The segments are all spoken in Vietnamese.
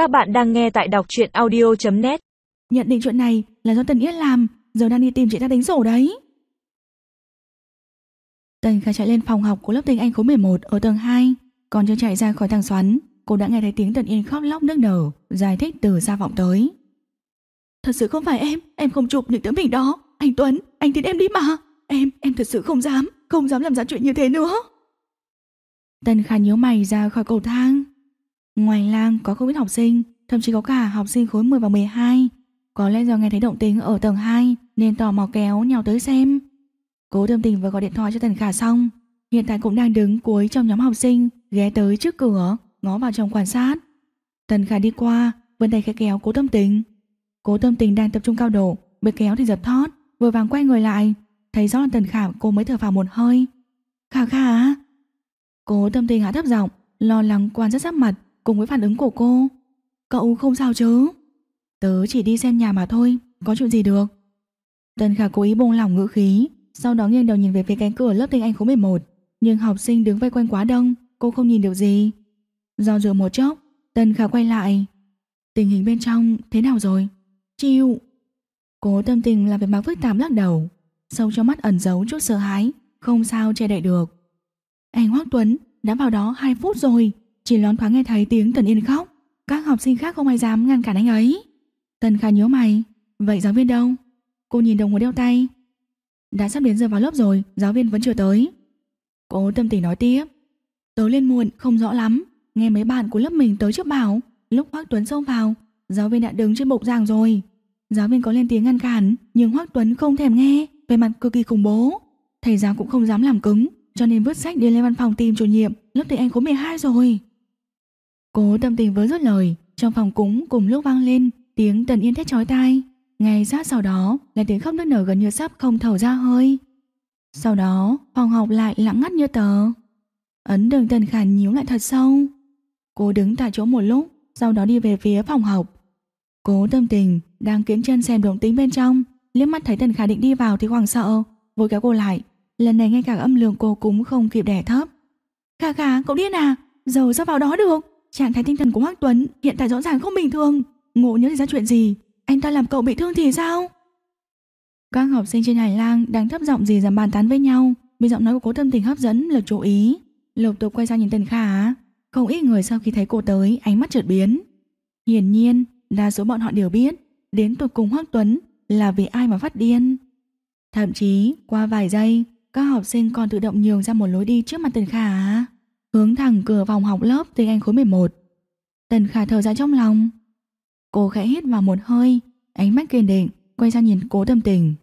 Các bạn đang nghe tại đọc truyện audio.net Nhận định chuyện này là do Tần Yết làm, giờ đang đi tìm chị ta đánh sổ đấy. Tần Khả chạy lên phòng học của lớp tiếng Anh khối 11 ở tầng 2, còn chưa chạy ra khỏi thang xoắn, cô đã nghe thấy tiếng Tần Yên khóc lóc nước nở, giải thích từ xa vọng tới. Thật sự không phải em, em không chụp những tấm hình đó. Anh Tuấn, anh tin em đi mà. Em, em thật sự không dám, không dám làm ra chuyện như thế nữa. Tần Khả nhíu mày ra khỏi cầu thang. Ngoài lang có không ít học sinh, thậm chí có cả học sinh khối 10 và 12. Có lẽ do nghe thấy động tĩnh ở tầng 2 nên tò mò kéo nhau tới xem. Cố Tâm Tình vừa gọi điện thoại cho Tần Khả xong, hiện tại cũng đang đứng cuối trong nhóm học sinh, ghé tới trước cửa, ngó vào trong quan sát. Tần Khả đi qua, vươn tay khẽ kéo Cố Tâm Tình. Cố Tâm Tình đang tập trung cao độ, bị kéo thì giật thót, vừa vàng quay người lại, thấy rõ là Tần Khả cô mới thở phào một hơi. Khả Khả. Cố Tâm Tình hạ thấp giọng, lo lắng quan sát sắc mặt cùng với phản ứng của cô. Cậu không sao chứ? Tớ chỉ đi xem nhà mà thôi, có chuyện gì được? Tần Khả cố ý buông lỏng ngữ khí, sau đó nghiêng đầu nhìn về phía cánh cửa lớp tiếng Anh khối 11, nhưng học sinh đứng vây quanh quá đông, cô không nhìn được gì. Do dự một chốc, Tần Khả quay lại. Tình hình bên trong thế nào rồi? Chịu. Cố tâm tình là về mặt phức tạp lắc đầu, sâu trong mắt ẩn giấu chút sợ hãi, không sao che đậy được. Anh Hoắc Tuấn đã vào đó 2 phút rồi, chỉ loáng thoáng nghe thấy tiếng Tần Yên khóc, các học sinh khác không ai dám ngăn cản anh ấy. Tần Kha nhớ mày, vậy giáo viên đâu? Cô nhìn đồng hồ đeo tay. Đã sắp đến giờ vào lớp rồi, giáo viên vẫn chưa tới. Cô tâm tình nói tiếp. Tớ lên muộn, không rõ lắm. Nghe mấy bạn của lớp mình tới trước bảo, lúc Hoắc Tuấn xông vào, giáo viên đã đứng trên bục giảng rồi. Giáo viên có lên tiếng ngăn cản, nhưng Hoắc Tuấn không thèm nghe, về mặt cực kỳ khủng bố. Thầy giáo cũng không dám làm cứng, cho nên vứt sách đi lên văn phòng tìm chủ nhiệm lớp tiếng Anh khối 12 rồi. Cố tâm tình với rất lời, trong phòng cúng cùng lúc vang lên tiếng tần yên thét chói tai. Ngay sát sau đó là tiếng khóc nức nở gần như sắp không thở ra hơi. Sau đó, phòng học lại lặng ngắt như tờ. Ấn đường tần khản nhíu lại thật sâu. Cô đứng tại chỗ một lúc, sau đó đi về phía phòng học. Cố tâm tình, đang kiếm chân xem động tính bên trong, liếc mắt thấy tần khả định đi vào thì hoảng sợ, vội kéo cô lại. Lần này ngay cả âm lượng cô cũng không kịp đẻ thấp. Khả khả, cậu điên à? Giờ sao vào đó được? Trạng thái tinh thần của Hoắc Tuấn hiện tại rõ ràng không bình thường. Ngộ nhớ ra chuyện gì? Anh ta làm cậu bị thương thì sao? Các học sinh trên hành lang đang thấp giọng gì dầm bàn tán với nhau, bị giọng nói của cố tâm tình hấp dẫn lực chú ý. Lục tục quay sang nhìn Tần Khả, không ít người sau khi thấy cô tới ánh mắt chợt biến. Hiển nhiên, đa số bọn họ đều biết, đến tụt cùng Hoắc Tuấn là vì ai mà phát điên. Thậm chí, qua vài giây, các học sinh còn tự động nhường ra một lối đi trước mặt Tần Khả hướng thẳng cửa phòng học lớp tiếng Anh khối 11. Tần Khả thở ra trong lòng. Cô khẽ hít vào một hơi, ánh mắt kiên định, quay sang nhìn cố tâm tình.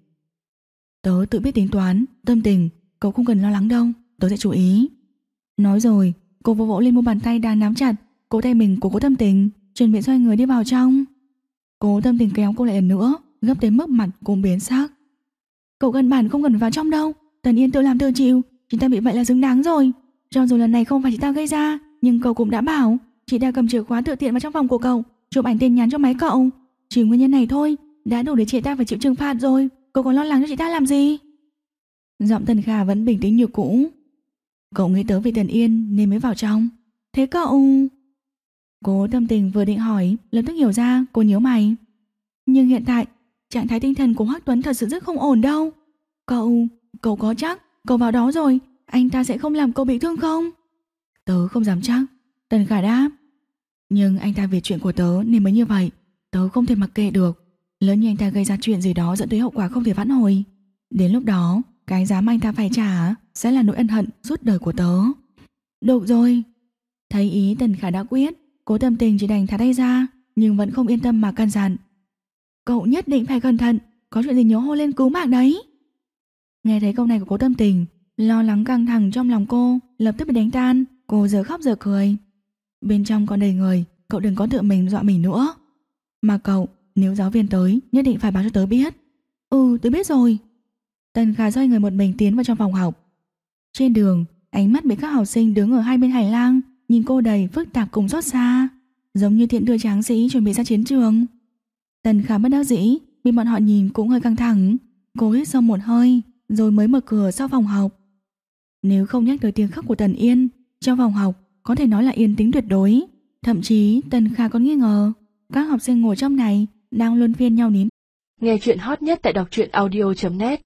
Tớ tự biết tính toán, tâm tình, cậu không cần lo lắng đâu, tớ sẽ chú ý. Nói rồi, cô vỗ vỗ lên một bàn tay đang nắm chặt, cố tay mình của cố tâm tình, chuẩn bị xoay người đi vào trong. Cố tâm tình kéo cô lại lần nữa, gấp tới mức mặt cô biến sắc. Cậu gần bản không cần vào trong đâu, Tần Yên tự làm tự chịu, chúng ta bị vậy là xứng đáng rồi. Cho dù lần này không phải chị ta gây ra Nhưng cậu cũng đã bảo Chị ta cầm chìa khóa tự tiện vào trong phòng của cậu Chụp ảnh tin nhắn cho máy cậu. Chỉ nguyên nhân này thôi Đã đủ để chị ta phải chịu trừng phạt rồi. Cậu còn lo lắng cho chị ta làm gì? Giọng Tần kha vẫn bình tĩnh như cũ. Cậu nghĩ tới vì Tần Yên nên mới vào trong. Thế cậu? Cố tâm tình vừa định hỏi Lập tức hiểu ra cô nhớ mày. Nhưng hiện tại Trạng thái tinh thần của Hoác Tuấn thật sự rất không ổn đâu. Cậu, cậu có chắc Cậu vào đó rồi anh ta sẽ không làm cô bị thương không? Tớ không dám chắc. Tần Khả đáp. Nhưng anh ta vì chuyện của tớ nên mới như vậy. Tớ không thể mặc kệ được. Lớn như anh ta gây ra chuyện gì đó dẫn tới hậu quả không thể vãn hồi. Đến lúc đó, Cái giá mà anh ta phải trả Sẽ là nỗi ân hận suốt đời của tớ. Được rồi. Thấy ý Tần Khả đã quyết, Cố tâm tình chỉ đành thả tay ra, Nhưng vẫn không yên tâm mà căn dặn. Cậu nhất định phải cẩn thận, Có chuyện gì nhớ hô lên cứu mạng đấy. Nghe thấy câu này của cố tâm tình Lo lắng căng thẳng trong lòng cô, Lập tức bị đánh tan. Cô giờ khóc giờ cười. Bên trong còn đầy người, Cậu đừng có tự mình dọa mình nữa. Mà cậu, nếu giáo viên tới, Nhất định phải báo cho tớ biết. Ừ tớ biết rồi. Tần Khả xoay người một mình tiến vào trong phòng học. Trên đường, Ánh mắt bị các học sinh đứng ở hai bên hành lang, Nhìn cô đầy phức tạp cùng xót xa, Giống như thiện đưa tráng sĩ chuẩn bị ra chiến trường. Tần Khả bất đắc dĩ vì bọn họ nhìn cũng hơi căng thẳng. Cô hít sâu một hơi, Rồi mới mở cửa sau phòng học nếu không nhắc tới tiếng khóc của Tần Yên, trong phòng học có thể nói là yên tĩnh tuyệt đối, Thậm chí Tần Kha còn nghi ngờ Các học sinh ngồi trong này Đang luân phiên nhau nín. Nghe chuyện hot nhất tại đọc truyện audio.net